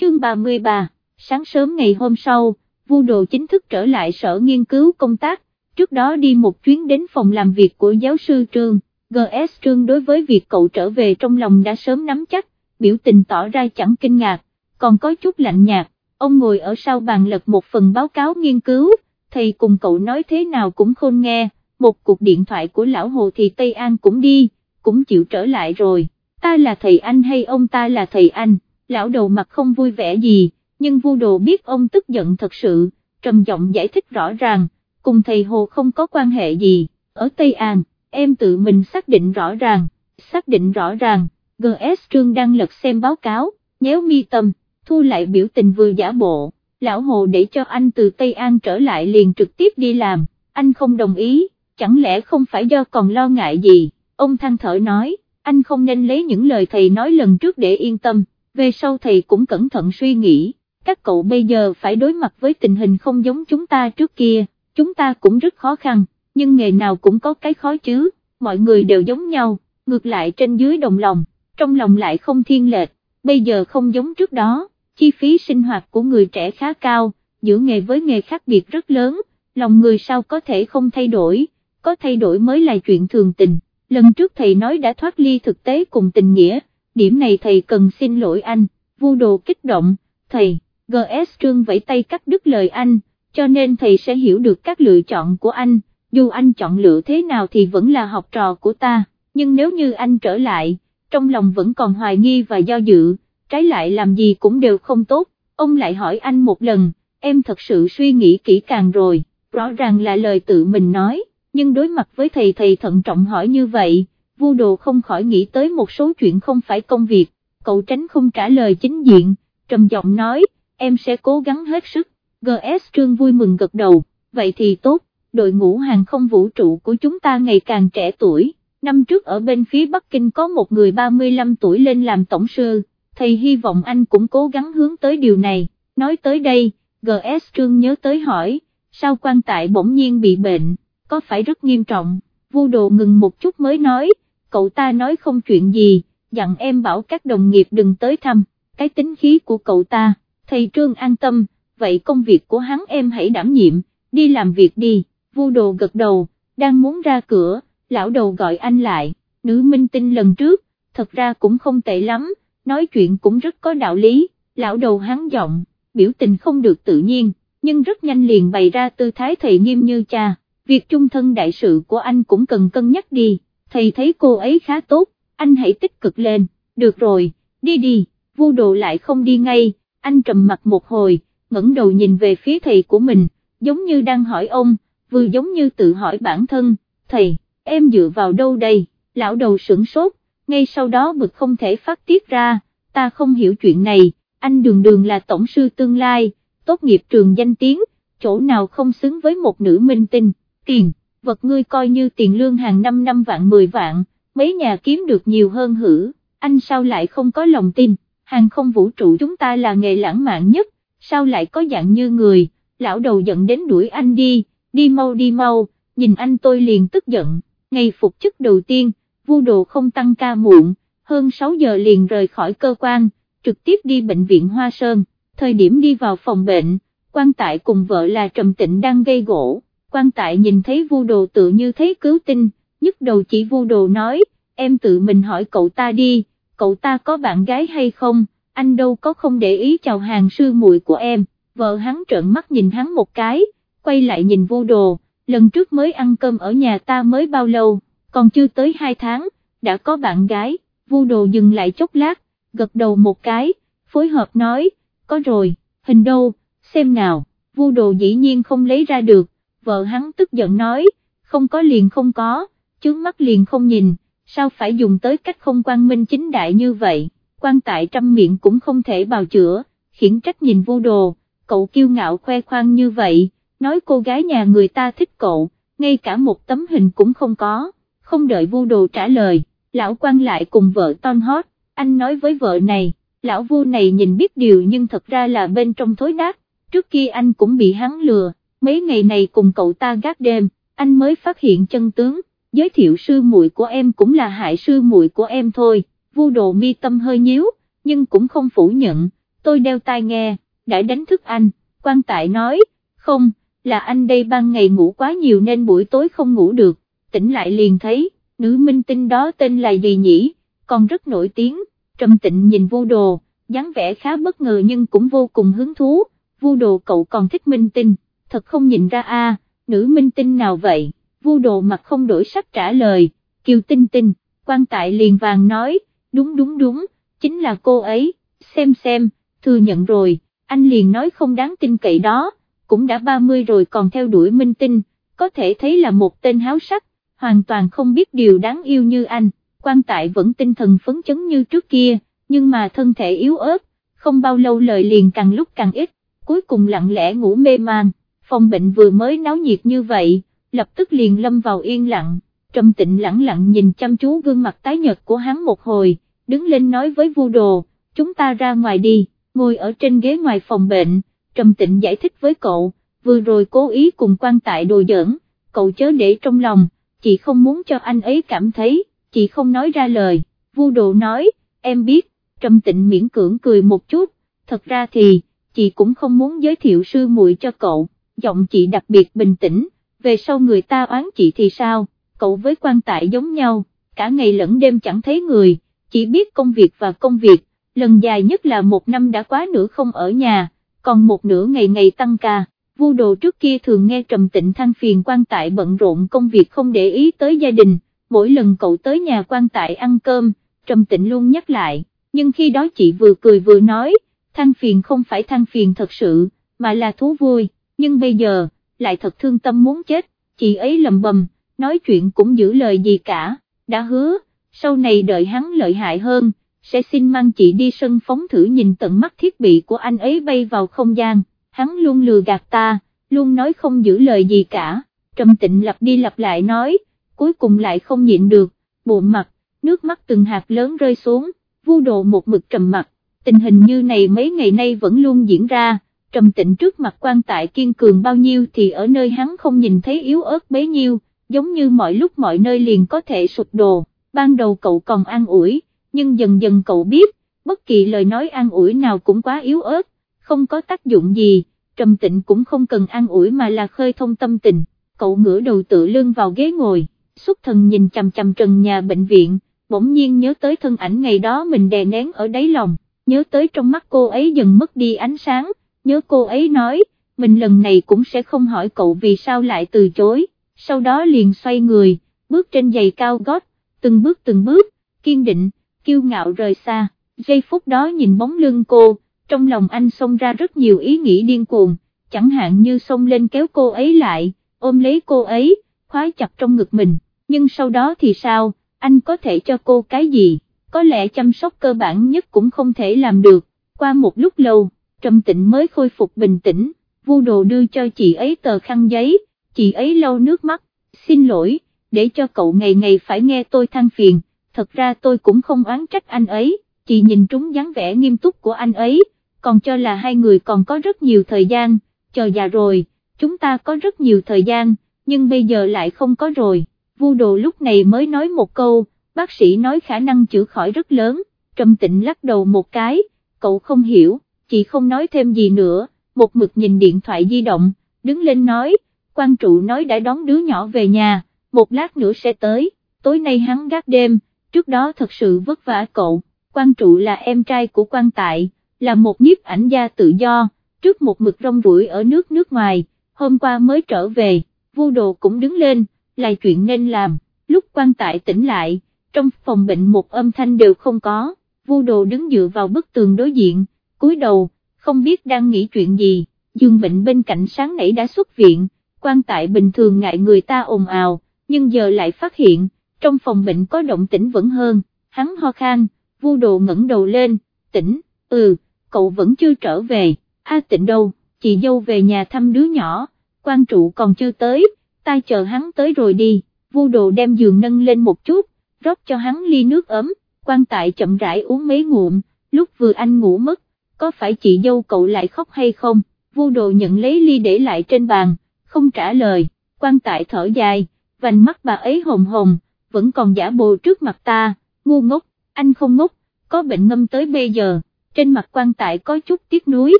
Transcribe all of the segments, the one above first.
chương 33, sáng sớm ngày hôm sau, Vu Đồ chính thức trở lại sở nghiên cứu công tác, trước đó đi một chuyến đến phòng làm việc của giáo sư Trương, GS Trương đối với việc cậu trở về trong lòng đã sớm nắm chắc, biểu tình tỏ ra chẳng kinh ngạc, còn có chút lạnh nhạt, ông ngồi ở sau bàn lật một phần báo cáo nghiên cứu, thầy cùng cậu nói thế nào cũng khôn nghe, một cuộc điện thoại của lão Hồ thì Tây An cũng đi, cũng chịu trở lại rồi, ta là thầy anh hay ông ta là thầy anh, lão đầu mặt không vui vẻ gì, nhưng vu đồ biết ông tức giận thật sự, trầm giọng giải thích rõ ràng, cùng thầy Hồ không có quan hệ gì, ở Tây An, em tự mình xác định rõ ràng, xác định rõ ràng, GS Trương đang lật xem báo cáo, nhéo mi tâm, thu lại biểu tình vừa giả bộ, lão Hồ để cho anh từ Tây An trở lại liền trực tiếp đi làm, anh không đồng ý, chẳng lẽ không phải do còn lo ngại gì, ông than thở nói, anh không nên lấy những lời thầy nói lần trước để yên tâm, về sau thầy cũng cẩn thận suy nghĩ, các cậu bây giờ phải đối mặt với tình hình không giống chúng ta trước kia, chúng ta cũng rất khó khăn, nhưng nghề nào cũng có cái khó chứ, mọi người đều giống nhau, ngược lại trên dưới đồng lòng, trong lòng lại không thiên lệch, bây giờ không giống trước đó, chi phí sinh hoạt của người trẻ khá cao, giữa nghề với nghề khác biệt rất lớn, lòng người sao có thể không thay đổi, có thay đổi mới là chuyện thường tình, lần trước thầy nói đã thoát ly thực tế cùng tình nghĩa, điểm này thầy cần xin lỗi anh, vu đồ kích động, thầy, GS Trương vẫy tay cắt đứt lời anh, cho nên thầy sẽ hiểu được các lựa chọn của anh, dù anh chọn lựa thế nào thì vẫn là học trò của ta, nhưng nếu như anh trở lại, trong lòng vẫn còn hoài nghi và do dự, trái lại làm gì cũng đều không tốt, ông lại hỏi anh một lần, em thật sự suy nghĩ kỹ càng rồi, rõ ràng là lời tự mình nói, nhưng đối mặt với thầy thầy thận trọng hỏi như vậy, vu đồ không khỏi nghĩ tới một số chuyện không phải công việc, cậu tránh không trả lời chính diện, trầm giọng nói, em sẽ cố gắng hết sức, GS Trương vui mừng gật đầu, vậy thì tốt, đội ngũ hàng không vũ trụ của chúng ta ngày càng trẻ tuổi, năm trước ở bên phía Bắc Kinh có một người 35 tuổi lên làm tổng sư, thầy hy vọng anh cũng cố gắng hướng tới điều này, nói tới đây, GS Trương nhớ tới hỏi, sao quan tại bỗng nhiên bị bệnh, có phải rất nghiêm trọng, vu đồ ngừng một chút mới nói, cậu ta nói không chuyện gì, dặn em bảo các đồng nghiệp đừng tới thăm, cái tính khí của cậu ta, thầy Trương an tâm, vậy công việc của hắn em hãy đảm nhiệm, đi làm việc đi, vu đồ gật đầu, đang muốn ra cửa, lão đầu gọi anh lại, nữ minh tinh lần trước, thật ra cũng không tệ lắm, nói chuyện cũng rất có đạo lý, lão đầu hắn giọng, biểu tình không được tự nhiên, nhưng rất nhanh liền bày ra tư thái thầy nghiêm như cha, việc chung thân đại sự của anh cũng cần cân nhắc đi, thầy thấy cô ấy khá tốt, anh hãy tích cực lên, được rồi, đi đi, vu đồ lại không đi ngay, anh trầm mặt một hồi, ngẩng đầu nhìn về phía thầy của mình, giống như đang hỏi ông, vừa giống như tự hỏi bản thân, thầy, em dựa vào đâu đây, lão đầu sửng sốt, ngay sau đó bực không thể phát tiết ra, ta không hiểu chuyện này, anh đường đường là tổng sư tương lai, tốt nghiệp trường danh tiếng, chỗ nào không xứng với một nữ minh tinh, tiền, vật ngươi coi như tiền lương hàng năm năm vạn 10 vạn, mấy nhà kiếm được nhiều hơn hử, anh sao lại không có lòng tin, hàng không vũ trụ chúng ta là nghề lãng mạn nhất, sao lại có dạng như người, lão đầu giận đến đuổi anh đi, đi mau đi mau, nhìn anh tôi liền tức giận, ngày phục chức đầu tiên, vu đồ không tăng ca muộn, hơn 6 giờ liền rời khỏi cơ quan, trực tiếp đi bệnh viện Hoa Sơn, thời điểm đi vào phòng bệnh, quan tại cùng vợ là Trầm Tịnh đang gây gỗ, quan tại nhìn thấy vu đồ tự như thấy cứu tinh, nhức đầu chỉ vu đồ nói, em tự mình hỏi cậu ta đi, cậu ta có bạn gái hay không, anh đâu có không để ý chào hàng sư muội của em, vợ hắn trợn mắt nhìn hắn một cái, quay lại nhìn vu đồ, lần trước mới ăn cơm ở nhà ta mới bao lâu, còn chưa tới hai tháng, đã có bạn gái, vu đồ dừng lại chốc lát, gật đầu một cái, phối hợp nói, có rồi, hình đâu, xem nào, vu đồ dĩ nhiên không lấy ra được, vợ hắn tức giận nói, không có liền không có, chướng mắt liền không nhìn, sao phải dùng tới cách không quan minh chính đại như vậy, quan tại trăm miệng cũng không thể bào chữa, khiển trách nhìn vô đồ, cậu kiêu ngạo khoe khoang như vậy, nói cô gái nhà người ta thích cậu, ngay cả một tấm hình cũng không có, không đợi vô đồ trả lời, lão quan lại cùng vợ ton hót, anh nói với vợ này, lão vua này nhìn biết điều nhưng thật ra là bên trong thối nát, trước kia anh cũng bị hắn lừa, mấy ngày này cùng cậu ta gác đêm, anh mới phát hiện chân tướng, giới thiệu sư muội của em cũng là hại sư muội của em thôi, vu đồ mi tâm hơi nhíu, nhưng cũng không phủ nhận, tôi đeo tai nghe, đã đánh thức anh, quan tại nói, không, là anh đây ban ngày ngủ quá nhiều nên buổi tối không ngủ được, tỉnh lại liền thấy, nữ minh tinh đó tên là gì nhỉ, còn rất nổi tiếng, trầm tịnh nhìn vô đồ, dáng vẻ khá bất ngờ nhưng cũng vô cùng hứng thú, vu đồ cậu còn thích minh tinh, thật không nhìn ra a, nữ minh tinh nào vậy, vu đồ mặt không đổi sắc trả lời, kiều tinh tinh, quan tại liền vàng nói, đúng đúng đúng, chính là cô ấy, xem xem, thừa nhận rồi, anh liền nói không đáng tin cậy đó, cũng đã 30 rồi còn theo đuổi minh tinh, có thể thấy là một tên háo sắc, hoàn toàn không biết điều đáng yêu như anh, quan tại vẫn tinh thần phấn chấn như trước kia, nhưng mà thân thể yếu ớt, không bao lâu lời liền càng lúc càng ít, cuối cùng lặng lẽ ngủ mê man, phòng bệnh vừa mới náo nhiệt như vậy, lập tức liền lâm vào yên lặng, trầm tịnh lặng lặng nhìn chăm chú gương mặt tái nhợt của hắn một hồi, đứng lên nói với vu đồ, chúng ta ra ngoài đi, ngồi ở trên ghế ngoài phòng bệnh, trầm tịnh giải thích với cậu, vừa rồi cố ý cùng quan tại đồ giỡn, cậu chớ để trong lòng, chị không muốn cho anh ấy cảm thấy, chị không nói ra lời, vu đồ nói, em biết, trầm tịnh miễn cưỡng cười một chút, thật ra thì, chị cũng không muốn giới thiệu sư muội cho cậu, giọng chị đặc biệt bình tĩnh, về sau người ta oán chị thì sao, cậu với quan tại giống nhau, cả ngày lẫn đêm chẳng thấy người, chỉ biết công việc và công việc, lần dài nhất là một năm đã quá nửa không ở nhà, còn một nửa ngày ngày tăng ca. Vu đồ trước kia thường nghe trầm tịnh than phiền quan tại bận rộn công việc không để ý tới gia đình, mỗi lần cậu tới nhà quan tại ăn cơm, trầm tịnh luôn nhắc lại, nhưng khi đó chị vừa cười vừa nói, than phiền không phải than phiền thật sự, mà là thú vui, nhưng bây giờ, lại thật thương tâm muốn chết, chị ấy lầm bầm, nói chuyện cũng giữ lời gì cả, đã hứa, sau này đợi hắn lợi hại hơn, sẽ xin mang chị đi sân phóng thử nhìn tận mắt thiết bị của anh ấy bay vào không gian, hắn luôn lừa gạt ta, luôn nói không giữ lời gì cả, trầm tịnh lặp đi lặp lại nói, cuối cùng lại không nhịn được, bụng mặt, nước mắt từng hạt lớn rơi xuống, vu độ một mực trầm mặt, tình hình như này mấy ngày nay vẫn luôn diễn ra, trầm tịnh trước mặt quan tại kiên cường bao nhiêu thì ở nơi hắn không nhìn thấy yếu ớt bấy nhiêu, giống như mọi lúc mọi nơi liền có thể sụp đổ, ban đầu cậu còn an ủi, nhưng dần dần cậu biết, bất kỳ lời nói an ủi nào cũng quá yếu ớt, không có tác dụng gì, trầm tịnh cũng không cần an ủi mà là khơi thông tâm tình, cậu ngửa đầu tự lưng vào ghế ngồi, xuất thần nhìn chằm chằm trần nhà bệnh viện, bỗng nhiên nhớ tới thân ảnh ngày đó mình đè nén ở đáy lòng, nhớ tới trong mắt cô ấy dần mất đi ánh sáng, nhớ cô ấy nói, mình lần này cũng sẽ không hỏi cậu vì sao lại từ chối, sau đó liền xoay người, bước trên giày cao gót, từng bước từng bước, kiên định, kiêu ngạo rời xa, giây phút đó nhìn bóng lưng cô, trong lòng anh xông ra rất nhiều ý nghĩ điên cuồng, chẳng hạn như xông lên kéo cô ấy lại, ôm lấy cô ấy, khóa chặt trong ngực mình, nhưng sau đó thì sao, anh có thể cho cô cái gì, có lẽ chăm sóc cơ bản nhất cũng không thể làm được, qua một lúc lâu, Trầm Tịnh mới khôi phục bình tĩnh, vu đồ đưa cho chị ấy tờ khăn giấy, chị ấy lau nước mắt, xin lỗi, để cho cậu ngày ngày phải nghe tôi than phiền, thật ra tôi cũng không oán trách anh ấy, chị nhìn trúng dáng vẻ nghiêm túc của anh ấy, còn cho là hai người còn có rất nhiều thời gian, chờ già rồi, chúng ta có rất nhiều thời gian, nhưng bây giờ lại không có rồi, vu đồ lúc này mới nói một câu, bác sĩ nói khả năng chữa khỏi rất lớn, trầm tịnh lắc đầu một cái, cậu không hiểu, chị không nói thêm gì nữa, một mực nhìn điện thoại di động, đứng lên nói, quan trụ nói đã đón đứa nhỏ về nhà, một lát nữa sẽ tới, tối nay hắn gác đêm, trước đó thật sự vất vả cậu, quan trụ là em trai của quan tại, là một nhiếp ảnh gia tự do, trước một mực rong ruổi ở nước nước ngoài, hôm qua mới trở về, vu đồ cũng đứng lên, là chuyện nên làm, lúc quan tại tỉnh lại, trong phòng bệnh một âm thanh đều không có, vu đồ đứng dựa vào bức tường đối diện, cúi đầu, không biết đang nghĩ chuyện gì, dương bệnh bên cạnh sáng nãy đã xuất viện, quan tại bình thường ngại người ta ồn ào, nhưng giờ lại phát hiện, trong phòng bệnh có động tĩnh vẫn hơn, hắn ho khan, vu đồ ngẩng đầu lên, tỉnh, ừ, cậu vẫn chưa trở về, a tịnh đâu, chị dâu về nhà thăm đứa nhỏ, quan trụ còn chưa tới, ta chờ hắn tới rồi đi, vu đồ đem giường nâng lên một chút, rót cho hắn ly nước ấm, quan tại chậm rãi uống mấy ngụm, lúc vừa anh ngủ mất, có phải chị dâu cậu lại khóc hay không, vu đồ nhận lấy ly để lại trên bàn, không trả lời, quan tại thở dài, vành mắt bà ấy hồng hồng, vẫn còn giả bồ trước mặt ta, ngu ngốc, anh không ngốc, có bệnh ngâm tới bây giờ, trên mặt quan tại có chút tiếc nuối,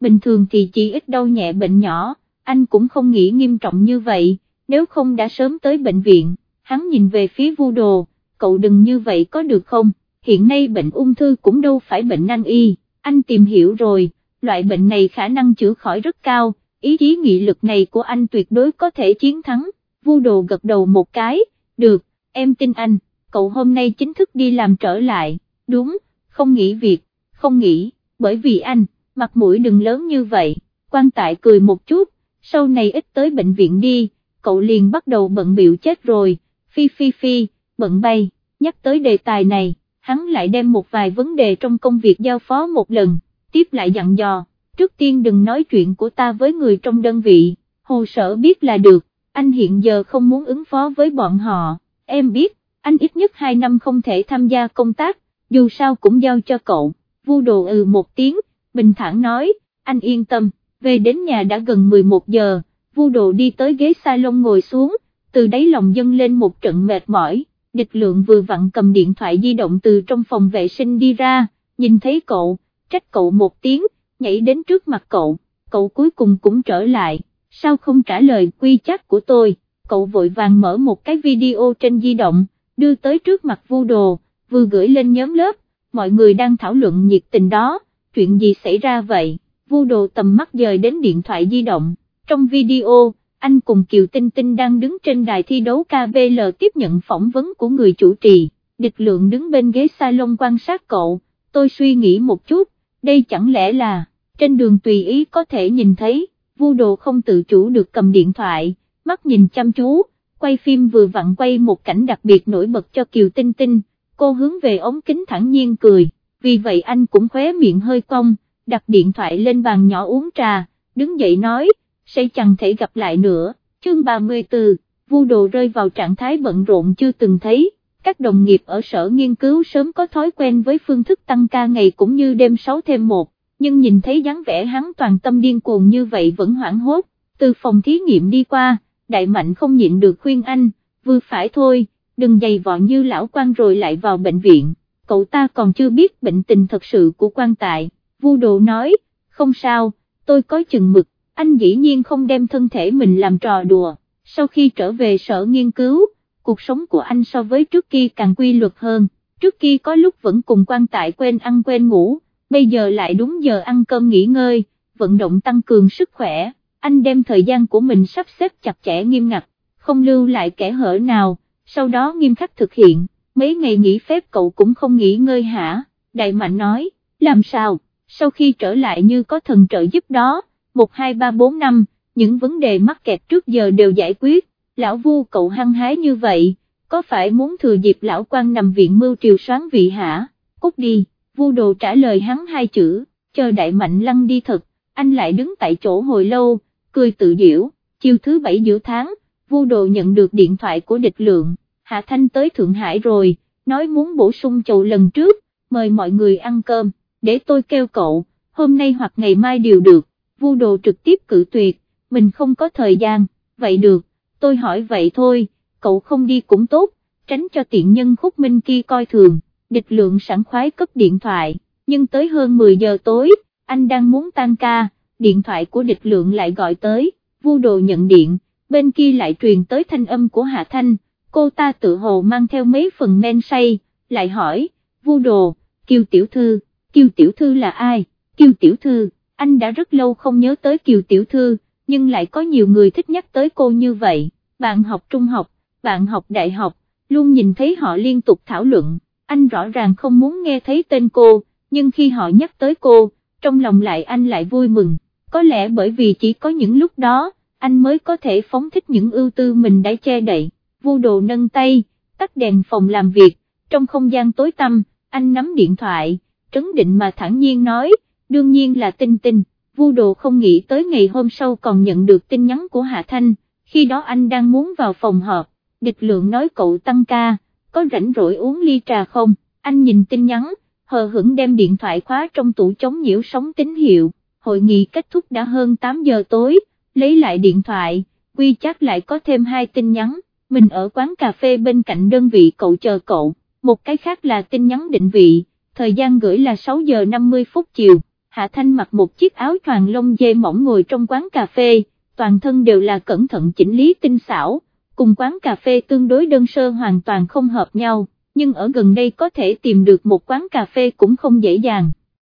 bình thường thì chỉ ít đau nhẹ bệnh nhỏ, anh cũng không nghĩ nghiêm trọng như vậy, nếu không đã sớm tới bệnh viện, hắn nhìn về phía vu đồ, cậu đừng như vậy có được không, hiện nay bệnh ung thư cũng đâu phải bệnh nan y, anh tìm hiểu rồi, loại bệnh này khả năng chữa khỏi rất cao, ý chí nghị lực này của anh tuyệt đối có thể chiến thắng, vu đồ gật đầu một cái, được, em tin anh, cậu hôm nay chính thức đi làm trở lại, đúng, không nghỉ việc, không nghỉ, bởi vì anh, mặt mũi đừng lớn như vậy, quan tại cười một chút, sau này ít tới bệnh viện đi, cậu liền bắt đầu bận biểu chết rồi, phi phi phi, bận bay, nhắc tới đề tài này, hắn lại đem một vài vấn đề trong công việc giao phó một lần, tiếp lại dặn dò, trước tiên đừng nói chuyện của ta với người trong đơn vị, hồ sở biết là được, anh hiện giờ không muốn ứng phó với bọn họ, em biết, anh ít nhất 2 năm không thể tham gia công tác, dù sao cũng giao cho cậu, vu đồ ừ một tiếng, bình thản nói, anh yên tâm, về đến nhà đã gần 11 giờ, vu đồ đi tới ghế salon ngồi xuống, từ đáy lòng dâng lên một trận mệt mỏi, địch lượng vừa vặn cầm điện thoại di động từ trong phòng vệ sinh đi ra, nhìn thấy cậu, trách cậu một tiếng, nhảy đến trước mặt cậu, cậu cuối cùng cũng trở lại, sao không trả lời quy chắc của tôi, cậu vội vàng mở một cái video trên di động, đưa tới trước mặt vu đồ, vừa gửi lên nhóm lớp, mọi người đang thảo luận nhiệt tình đó, chuyện gì xảy ra vậy, vu đồ tầm mắt dời đến điện thoại di động, trong video, anh cùng Kiều Tinh Tinh đang đứng trên đài thi đấu KBL tiếp nhận phỏng vấn của người chủ trì, địch lượng đứng bên ghế salon quan sát cậu, tôi suy nghĩ một chút, đây chẳng lẽ là, trên đường tùy ý có thể nhìn thấy, vu đồ không tự chủ được cầm điện thoại, mắt nhìn chăm chú, quay phim vừa vặn quay một cảnh đặc biệt nổi bật cho Kiều Tinh Tinh, cô hướng về ống kính thẳng nhiên cười, vì vậy anh cũng khóe miệng hơi cong, đặt điện thoại lên bàn nhỏ uống trà, đứng dậy nói, sẽ chẳng thể gặp lại nữa, chương 34, vu đồ rơi vào trạng thái bận rộn chưa từng thấy, các đồng nghiệp ở sở nghiên cứu sớm có thói quen với phương thức tăng ca ngày cũng như đêm 6 thêm 1, nhưng nhìn thấy dáng vẻ hắn toàn tâm điên cuồng như vậy vẫn hoảng hốt, từ phòng thí nghiệm đi qua, đại mạnh không nhịn được khuyên anh, vừa phải thôi, đừng dày vò như lão quan rồi lại vào bệnh viện, cậu ta còn chưa biết bệnh tình thật sự của quan tại, vu đồ nói, không sao, tôi có chừng mực, anh dĩ nhiên không đem thân thể mình làm trò đùa, sau khi trở về sở nghiên cứu, cuộc sống của anh so với trước kia càng quy luật hơn, trước kia có lúc vẫn cùng quan tại quên ăn quên ngủ, bây giờ lại đúng giờ ăn cơm nghỉ ngơi, vận động tăng cường sức khỏe, anh đem thời gian của mình sắp xếp chặt chẽ nghiêm ngặt, không lưu lại kẻ hở nào, sau đó nghiêm khắc thực hiện, mấy ngày nghỉ phép cậu cũng không nghỉ ngơi hả, Đại Mạnh nói, làm sao, sau khi trở lại như có thần trợ giúp đó, 1 2 3 4 5, những vấn đề mắc kẹt trước giờ đều giải quyết, lão vu cậu hăng hái như vậy, có phải muốn thừa dịp lão quan nằm viện mưu triều soán vị hả, cút đi, vu đồ trả lời hắn hai chữ, chờ đại mạnh lăng đi thật, anh lại đứng tại chỗ hồi lâu, cười tự diễu, chiều thứ bảy giữa tháng, vu đồ nhận được điện thoại của địch lượng, Hạ Thanh tới Thượng Hải rồi, nói muốn bổ sung chầu lần trước, mời mọi người ăn cơm, để tôi kêu cậu, hôm nay hoặc ngày mai đều được, vu đồ trực tiếp cự tuyệt, mình không có thời gian, vậy được, tôi hỏi vậy thôi, cậu không đi cũng tốt, tránh cho tiện nhân khúc minh kia coi thường, địch lượng sẵn khoái cấp điện thoại, nhưng tới hơn 10 giờ tối, anh đang muốn tan ca, điện thoại của địch lượng lại gọi tới, vu đồ nhận điện, bên kia lại truyền tới thanh âm của Hạ Thanh, cô ta tự hồ mang theo mấy phần men say, lại hỏi, vu đồ, Kiều Tiểu Thư, Kiều Tiểu Thư là ai, Kiều Tiểu Thư, anh đã rất lâu không nhớ tới Kiều Tiểu Thư, nhưng lại có nhiều người thích nhắc tới cô như vậy, bạn học trung học, bạn học đại học, luôn nhìn thấy họ liên tục thảo luận, anh rõ ràng không muốn nghe thấy tên cô, nhưng khi họ nhắc tới cô, trong lòng lại anh lại vui mừng, có lẽ bởi vì chỉ có những lúc đó, anh mới có thể phóng thích những ưu tư mình đã che đậy, vu đồ nâng tay, tắt đèn phòng làm việc, trong không gian tối tăm, anh nắm điện thoại, trấn định mà thẳng nhiên nói, đương nhiên là tinh tinh, vu đồ không nghĩ tới ngày hôm sau còn nhận được tin nhắn của Hạ Thanh, khi đó anh đang muốn vào phòng họp, địch lượng nói cậu tăng ca, có rảnh rỗi uống ly trà không, anh nhìn tin nhắn, hờ hững đem điện thoại khóa trong tủ chống nhiễu sóng tín hiệu, hội nghị kết thúc đã hơn 8 giờ tối, lấy lại điện thoại, quy chắc lại có thêm hai tin nhắn, mình ở quán cà phê bên cạnh đơn vị cậu chờ cậu, một cái khác là tin nhắn định vị, thời gian gửi là 6 giờ 50 phút chiều, Hạ Thanh mặc một chiếc áo choàng lông dê mỏng ngồi trong quán cà phê, toàn thân đều là cẩn thận chỉnh lý tinh xảo, cùng quán cà phê tương đối đơn sơ hoàn toàn không hợp nhau, nhưng ở gần đây có thể tìm được một quán cà phê cũng không dễ dàng.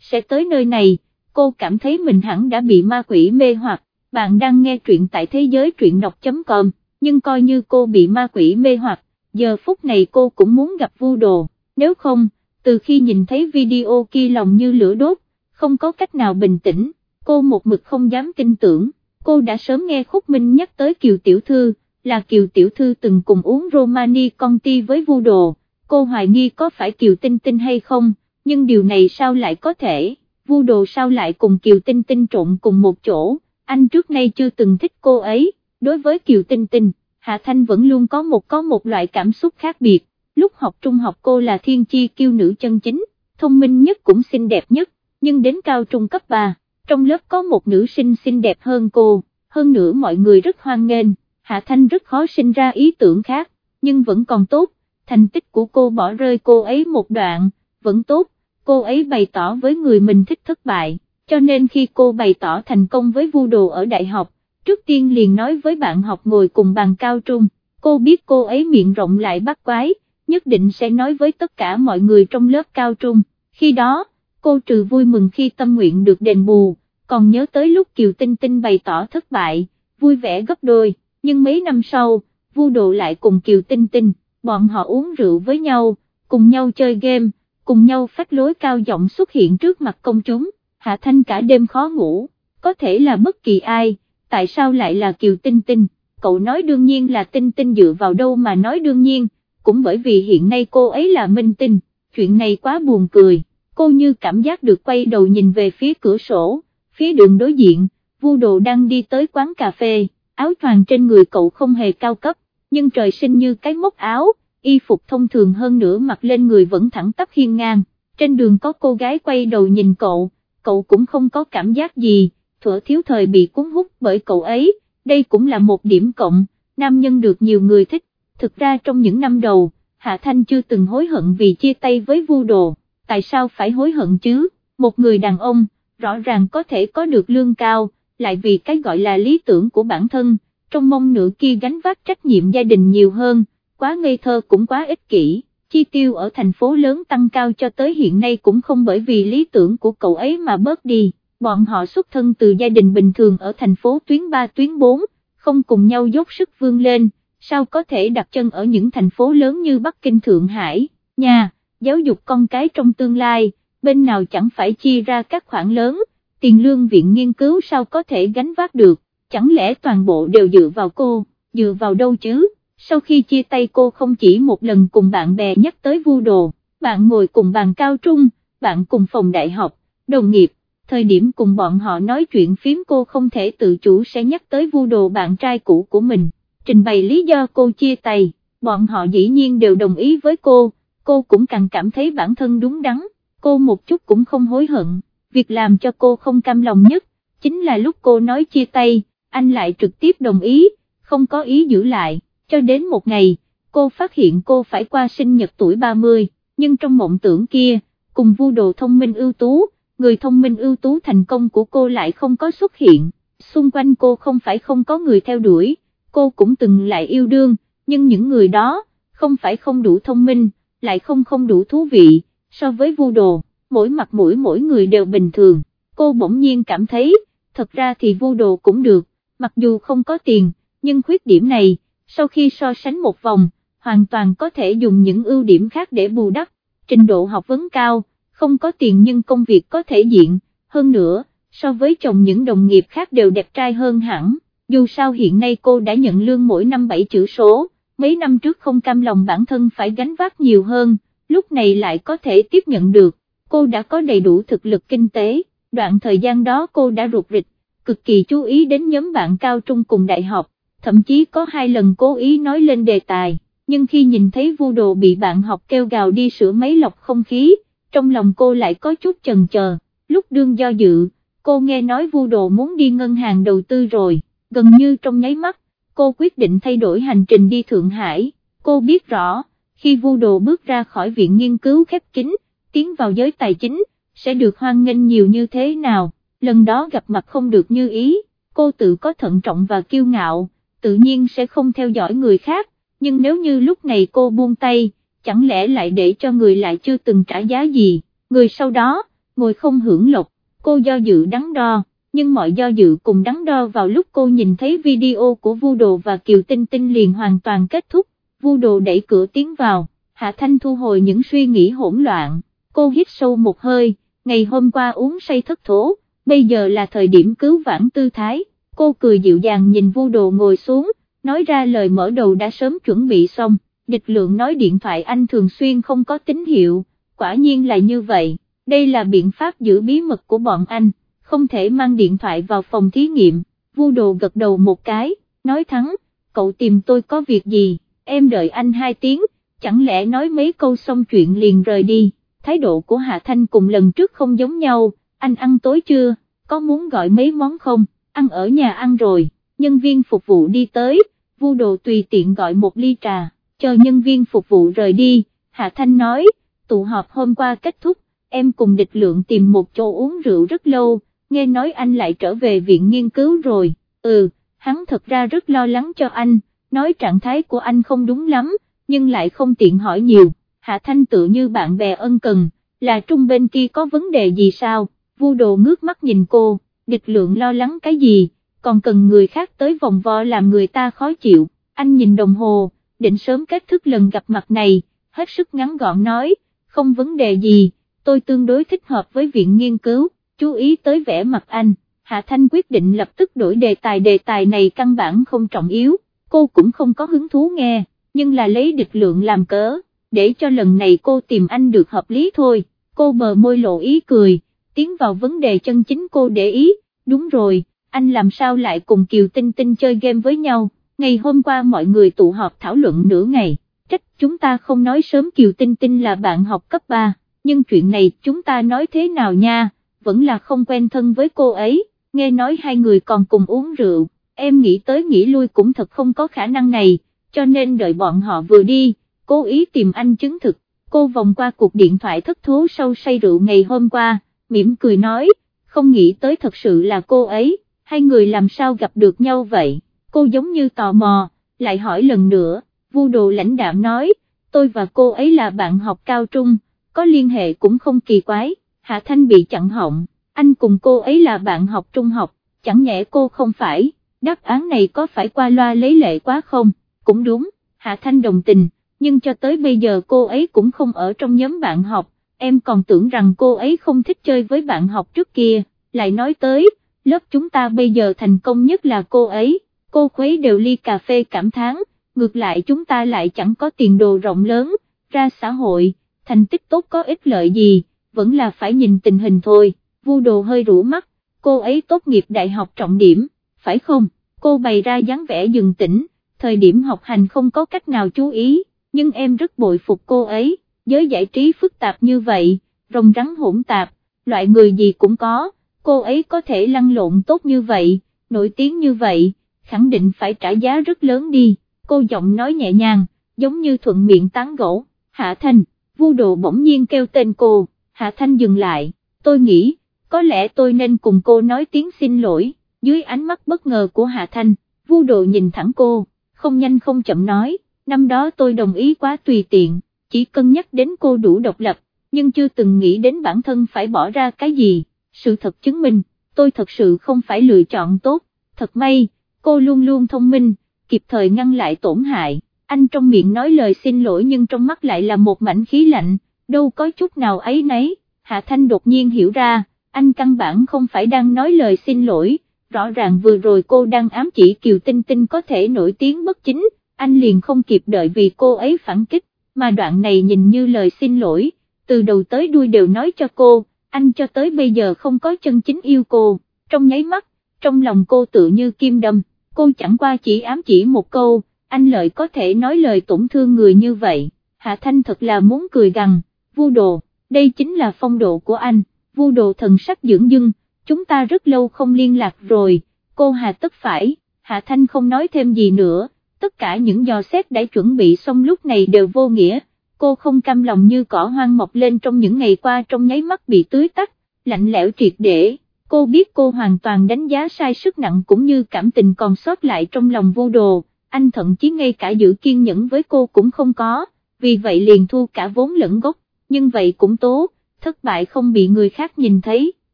Sẽ tới nơi này, cô cảm thấy mình hẳn đã bị ma quỷ mê hoặc, bạn đang nghe truyện tại thế giới truyện đọc.com, nhưng coi như cô bị ma quỷ mê hoặc, giờ phút này cô cũng muốn gặp vu đồ, nếu không, từ khi nhìn thấy video kia lòng như lửa đốt, không có cách nào bình tĩnh, cô một mực không dám tin tưởng, cô đã sớm nghe Khúc Minh nhắc tới Kiều Tiểu Thư, là Kiều Tiểu Thư từng cùng uống Romani Conti với vu đồ, cô hoài nghi có phải Kiều Tinh Tinh hay không, nhưng điều này sao lại có thể, vu đồ sao lại cùng Kiều Tinh Tinh trộn cùng một chỗ, anh trước nay chưa từng thích cô ấy, đối với Kiều Tinh Tinh, Hạ Thanh vẫn luôn có một có một loại cảm xúc khác biệt, lúc học trung học cô là thiên chi kiêu nữ chân chính, thông minh nhất cũng xinh đẹp nhất, nhưng đến cao trung cấp 3, trong lớp có một nữ sinh xinh đẹp hơn cô, hơn nữa mọi người rất hoan nghênh, Hạ Thanh rất khó sinh ra ý tưởng khác, nhưng vẫn còn tốt, thành tích của cô bỏ rơi cô ấy một đoạn, vẫn tốt, cô ấy bày tỏ với người mình thích thất bại, cho nên khi cô bày tỏ thành công với vu đồ ở đại học, trước tiên liền nói với bạn học ngồi cùng bàn cao trung, cô biết cô ấy miệng rộng lại bắt quái, nhất định sẽ nói với tất cả mọi người trong lớp cao trung, khi đó, cô trừ vui mừng khi tâm nguyện được đền bù, còn nhớ tới lúc Kiều Tinh Tinh bày tỏ thất bại, vui vẻ gấp đôi, nhưng mấy năm sau, vu Độ lại cùng Kiều Tinh Tinh, bọn họ uống rượu với nhau, cùng nhau chơi game, cùng nhau phát lối cao giọng xuất hiện trước mặt công chúng, Hạ Thanh cả đêm khó ngủ, có thể là bất kỳ ai, tại sao lại là Kiều Tinh Tinh, cậu nói đương nhiên là Tinh Tinh dựa vào đâu mà nói đương nhiên, cũng bởi vì hiện nay cô ấy là minh tinh, chuyện này quá buồn cười, cô như cảm giác được quay đầu nhìn về phía cửa sổ, phía đường đối diện, vu đồ đang đi tới quán cà phê, áo choàng trên người cậu không hề cao cấp, nhưng trời sinh như cái móc áo, y phục thông thường hơn nữa mặc lên người vẫn thẳng tắp hiên ngang, trên đường có cô gái quay đầu nhìn cậu, cậu cũng không có cảm giác gì, thuở thiếu thời bị cuốn hút bởi cậu ấy, đây cũng là một điểm cộng, nam nhân được nhiều người thích, thực ra trong những năm đầu, Hạ Thanh chưa từng hối hận vì chia tay với vu đồ, tại sao phải hối hận chứ, một người đàn ông, rõ ràng có thể có được lương cao, lại vì cái gọi là lý tưởng của bản thân, trong mong nửa kia gánh vác trách nhiệm gia đình nhiều hơn, quá ngây thơ cũng quá ích kỷ, chi tiêu ở thành phố lớn tăng cao cho tới hiện nay cũng không bởi vì lý tưởng của cậu ấy mà bớt đi, bọn họ xuất thân từ gia đình bình thường ở thành phố tuyến 3 tuyến 4, không cùng nhau dốc sức vươn lên, sao có thể đặt chân ở những thành phố lớn như Bắc Kinh Thượng Hải, nhà, giáo dục con cái trong tương lai, bên nào chẳng phải chia ra các khoản lớn, tiền lương viện nghiên cứu sao có thể gánh vác được, chẳng lẽ toàn bộ đều dựa vào cô, dựa vào đâu chứ, sau khi chia tay cô không chỉ một lần cùng bạn bè nhắc tới vu đồ, bạn ngồi cùng bàn cao trung, bạn cùng phòng đại học, đồng nghiệp, thời điểm cùng bọn họ nói chuyện phím cô không thể tự chủ sẽ nhắc tới vu đồ bạn trai cũ của mình, trình bày lý do cô chia tay, bọn họ dĩ nhiên đều đồng ý với cô, cô cũng càng cảm thấy bản thân đúng đắn, cô một chút cũng không hối hận, việc làm cho cô không cam lòng nhất, chính là lúc cô nói chia tay, anh lại trực tiếp đồng ý, không có ý giữ lại, cho đến một ngày, cô phát hiện cô phải qua sinh nhật tuổi 30, nhưng trong mộng tưởng kia, cùng vu đồ thông minh ưu tú, người thông minh ưu tú thành công của cô lại không có xuất hiện, xung quanh cô không phải không có người theo đuổi, cô cũng từng lại yêu đương, nhưng những người đó, không phải không đủ thông minh, lại không không đủ thú vị, so với vu đồ, mỗi mặt mũi mỗi người đều bình thường, cô bỗng nhiên cảm thấy, thật ra thì vu đồ cũng được, mặc dù không có tiền, nhưng khuyết điểm này, sau khi so sánh một vòng, hoàn toàn có thể dùng những ưu điểm khác để bù đắp, trình độ học vấn cao, không có tiền nhưng công việc có thể diện, hơn nữa, so với chồng những đồng nghiệp khác đều đẹp trai hơn hẳn, dù sao hiện nay cô đã nhận lương mỗi năm 7 chữ số, mấy năm trước không cam lòng bản thân phải gánh vác nhiều hơn, lúc này lại có thể tiếp nhận được, cô đã có đầy đủ thực lực kinh tế, đoạn thời gian đó cô đã ruột rịch, cực kỳ chú ý đến nhóm bạn cao trung cùng đại học, thậm chí có hai lần cố ý nói lên đề tài, nhưng khi nhìn thấy vu đồ bị bạn học kêu gào đi sửa máy lọc không khí, trong lòng cô lại có chút chần chờ, lúc đương do dự, cô nghe nói vu đồ muốn đi ngân hàng đầu tư rồi, gần như trong nháy mắt, cô quyết định thay đổi hành trình đi Thượng Hải, cô biết rõ, khi vu đồ bước ra khỏi viện nghiên cứu khép kín, tiến vào giới tài chính, sẽ được hoan nghênh nhiều như thế nào, lần đó gặp mặt không được như ý, cô tự có thận trọng và kiêu ngạo, tự nhiên sẽ không theo dõi người khác, nhưng nếu như lúc này cô buông tay, chẳng lẽ lại để cho người lại chưa từng trả giá gì, người sau đó, ngồi không hưởng lộc, cô do dự đắn đo, nhưng mọi do dự cùng đắn đo vào lúc cô nhìn thấy video của Vu Đồ và Kiều Tinh Tinh liền hoàn toàn kết thúc, Vu Đồ đẩy cửa tiến vào, Hạ Thanh thu hồi những suy nghĩ hỗn loạn, cô hít sâu một hơi, ngày hôm qua uống say thất thố, bây giờ là thời điểm cứu vãn tư thái, cô cười dịu dàng nhìn Vu Đồ ngồi xuống, nói ra lời mở đầu đã sớm chuẩn bị xong, địch lượng nói điện thoại anh thường xuyên không có tín hiệu, quả nhiên là như vậy, đây là biện pháp giữ bí mật của bọn anh, không thể mang điện thoại vào phòng thí nghiệm, vu đồ gật đầu một cái, nói thắng, cậu tìm tôi có việc gì, em đợi anh hai tiếng, chẳng lẽ nói mấy câu xong chuyện liền rời đi, thái độ của Hạ Thanh cùng lần trước không giống nhau, anh ăn tối chưa, có muốn gọi mấy món không, ăn ở nhà ăn rồi, nhân viên phục vụ đi tới, vu đồ tùy tiện gọi một ly trà, chờ nhân viên phục vụ rời đi, Hạ Thanh nói, tụ họp hôm qua kết thúc, em cùng địch lượng tìm một chỗ uống rượu rất lâu, nghe nói anh lại trở về viện nghiên cứu rồi, ừ, hắn thật ra rất lo lắng cho anh, nói trạng thái của anh không đúng lắm, nhưng lại không tiện hỏi nhiều, Hạ Thanh tự như bạn bè ân cần, là trung bên kia có vấn đề gì sao, vu đồ ngước mắt nhìn cô, địch lượng lo lắng cái gì, còn cần người khác tới vòng vo làm người ta khó chịu, anh nhìn đồng hồ, định sớm kết thúc lần gặp mặt này, hết sức ngắn gọn nói, không vấn đề gì, tôi tương đối thích hợp với viện nghiên cứu, chú ý tới vẻ mặt anh, Hạ Thanh quyết định lập tức đổi đề tài đề tài này căn bản không trọng yếu, cô cũng không có hứng thú nghe, nhưng là lấy địch lượng làm cớ, để cho lần này cô tìm anh được hợp lý thôi, cô bờ môi lộ ý cười, tiến vào vấn đề chân chính cô để ý, đúng rồi, anh làm sao lại cùng Kiều Tinh Tinh chơi game với nhau, ngày hôm qua mọi người tụ họp thảo luận nửa ngày, trách chúng ta không nói sớm Kiều Tinh Tinh là bạn học cấp 3, nhưng chuyện này chúng ta nói thế nào nha, vẫn là không quen thân với cô ấy, nghe nói hai người còn cùng uống rượu, em nghĩ tới nghĩ lui cũng thật không có khả năng này, cho nên đợi bọn họ vừa đi, cố ý tìm anh chứng thực, cô vòng qua cuộc điện thoại thất thố sau say rượu ngày hôm qua, mỉm cười nói, không nghĩ tới thật sự là cô ấy, hai người làm sao gặp được nhau vậy, cô giống như tò mò, lại hỏi lần nữa, vu đồ lãnh đạm nói, tôi và cô ấy là bạn học cao trung, có liên hệ cũng không kỳ quái, Hạ Thanh bị chặn họng, anh cùng cô ấy là bạn học trung học, chẳng nhẽ cô không phải, đáp án này có phải qua loa lấy lệ quá không, cũng đúng, Hạ Thanh đồng tình, nhưng cho tới bây giờ cô ấy cũng không ở trong nhóm bạn học, em còn tưởng rằng cô ấy không thích chơi với bạn học trước kia, lại nói tới, lớp chúng ta bây giờ thành công nhất là cô ấy, cô khuấy đều ly cà phê cảm thán, ngược lại chúng ta lại chẳng có tiền đồ rộng lớn, ra xã hội, thành tích tốt có ích lợi gì, vẫn là phải nhìn tình hình thôi, vu đồ hơi rũ mắt, cô ấy tốt nghiệp đại học trọng điểm, phải không, cô bày ra dáng vẻ dừng tĩnh, thời điểm học hành không có cách nào chú ý, nhưng em rất bội phục cô ấy, giới giải trí phức tạp như vậy, rồng rắn hỗn tạp, loại người gì cũng có, cô ấy có thể lăn lộn tốt như vậy, nổi tiếng như vậy, khẳng định phải trả giá rất lớn đi, cô giọng nói nhẹ nhàng, giống như thuận miệng tán gỗ, hạ thành, vu đồ bỗng nhiên kêu tên cô, hạ thanh dừng lại, tôi nghĩ, có lẽ tôi nên cùng cô nói tiếng xin lỗi, dưới ánh mắt bất ngờ của hạ thanh, vu đồ nhìn thẳng cô, không nhanh không chậm nói, năm đó tôi đồng ý quá tùy tiện, chỉ cân nhắc đến cô đủ độc lập, nhưng chưa từng nghĩ đến bản thân phải bỏ ra cái gì, sự thật chứng minh, tôi thật sự không phải lựa chọn tốt, thật may, cô luôn luôn thông minh, kịp thời ngăn lại tổn hại, anh trong miệng nói lời xin lỗi nhưng trong mắt lại là một mảnh khí lạnh, đâu có chút nào ấy nấy, Hạ Thanh đột nhiên hiểu ra, anh căn bản không phải đang nói lời xin lỗi, rõ ràng vừa rồi cô đang ám chỉ Kiều Tinh Tinh có thể nổi tiếng bất chính, anh liền không kịp đợi vì cô ấy phản kích, mà đoạn này nhìn như lời xin lỗi, từ đầu tới đuôi đều nói cho cô, anh cho tới bây giờ không có chân chính yêu cô, trong nháy mắt, trong lòng cô tự như kim đâm, cô chẳng qua chỉ ám chỉ một câu, anh lợi có thể nói lời tổn thương người như vậy, Hạ Thanh thật là muốn cười gằn, vu đồ, đây chính là phong độ của anh, vu đồ thần sắc dưỡng dưng, chúng ta rất lâu không liên lạc rồi, cô Hà tất phải, Hạ Thanh không nói thêm gì nữa, tất cả những dò xét đã chuẩn bị xong lúc này đều vô nghĩa, cô không cam lòng như cỏ hoang mọc lên trong những ngày qua trong nháy mắt bị tưới tắt, lạnh lẽo triệt để, cô biết cô hoàn toàn đánh giá sai sức nặng cũng như cảm tình còn sót lại trong lòng vô đồ, anh thậm chí ngay cả giữ kiên nhẫn với cô cũng không có, vì vậy liền thu cả vốn lẫn gốc, nhưng vậy cũng tốt, thất bại không bị người khác nhìn thấy,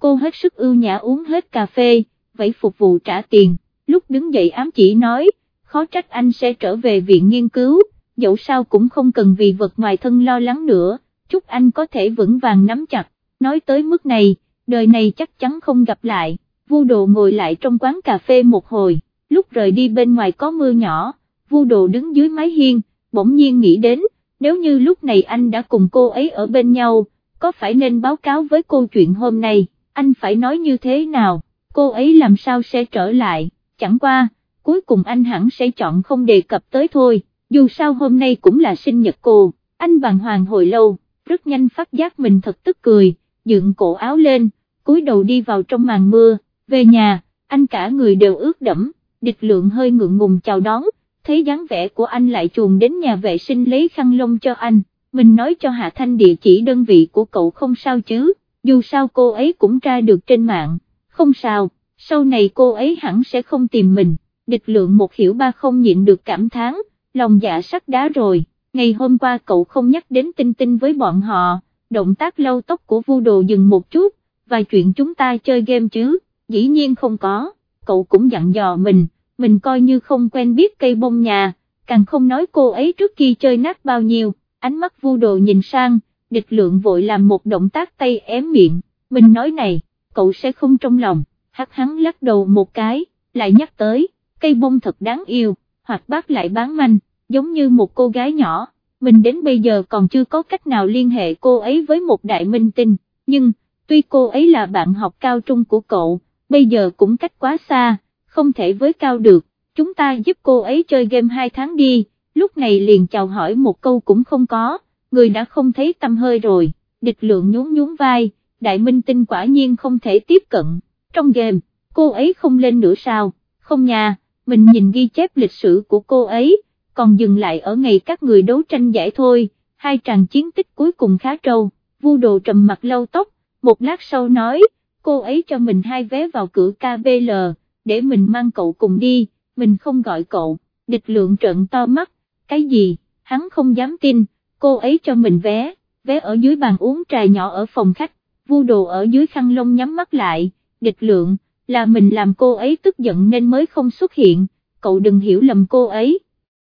cô hết sức ưu nhã uống hết cà phê, vậy phục vụ trả tiền, lúc đứng dậy ám chỉ nói, khó trách anh sẽ trở về viện nghiên cứu, dẫu sao cũng không cần vì vật ngoài thân lo lắng nữa, chúc anh có thể vững vàng nắm chặt, nói tới mức này, đời này chắc chắn không gặp lại, vu đồ ngồi lại trong quán cà phê một hồi, lúc rời đi bên ngoài có mưa nhỏ, vu đồ đứng dưới mái hiên, bỗng nhiên nghĩ đến, nếu như lúc này anh đã cùng cô ấy ở bên nhau, có phải nên báo cáo với cô chuyện hôm nay, anh phải nói như thế nào, cô ấy làm sao sẽ trở lại, chẳng qua, cuối cùng anh hẳn sẽ chọn không đề cập tới thôi, dù sao hôm nay cũng là sinh nhật cô, anh bàng hoàng hồi lâu, rất nhanh phát giác mình thật tức cười, dựng cổ áo lên, cúi đầu đi vào trong màn mưa, về nhà, anh cả người đều ướt đẫm, địch lượng hơi ngượng ngùng chào đón, thấy dáng vẻ của anh lại chuồn đến nhà vệ sinh lấy khăn lông cho anh, mình nói cho Hạ Thanh địa chỉ đơn vị của cậu không sao chứ, dù sao cô ấy cũng tra được trên mạng, không sao, sau này cô ấy hẳn sẽ không tìm mình, địch lượng một hiểu ba không nhịn được cảm thán, lòng dạ sắt đá rồi, ngày hôm qua cậu không nhắc đến tinh tinh với bọn họ, động tác lâu tóc của vu đồ dừng một chút, và chuyện chúng ta chơi game chứ, dĩ nhiên không có, cậu cũng dặn dò mình, mình coi như không quen biết cây bông nhà, càng không nói cô ấy trước khi chơi nát bao nhiêu, ánh mắt vu đồ nhìn sang, địch lượng vội làm một động tác tay ém miệng, mình nói này, cậu sẽ không trong lòng, hắc hắn lắc đầu một cái, lại nhắc tới, cây bông thật đáng yêu, hoặc bác lại bán manh, giống như một cô gái nhỏ, mình đến bây giờ còn chưa có cách nào liên hệ cô ấy với một đại minh tinh, nhưng, tuy cô ấy là bạn học cao trung của cậu, bây giờ cũng cách quá xa, không thể với cao được, chúng ta giúp cô ấy chơi game 2 tháng đi, lúc này liền chào hỏi một câu cũng không có, người đã không thấy tâm hơi rồi, địch lượng nhún nhún vai, đại minh tinh quả nhiên không thể tiếp cận, trong game, cô ấy không lên nữa sao, không nha, mình nhìn ghi chép lịch sử của cô ấy, còn dừng lại ở ngày các người đấu tranh giải thôi, hai tràng chiến tích cuối cùng khá trâu, vu đồ trầm mặt lâu tóc, một lát sau nói, cô ấy cho mình hai vé vào cửa KBL, để mình mang cậu cùng đi, mình không gọi cậu, địch lượng trợn to mắt, cái gì, hắn không dám tin, cô ấy cho mình vé, vé ở dưới bàn uống trà nhỏ ở phòng khách, vu đồ ở dưới khăn lông nhắm mắt lại, địch lượng, là mình làm cô ấy tức giận nên mới không xuất hiện, cậu đừng hiểu lầm cô ấy.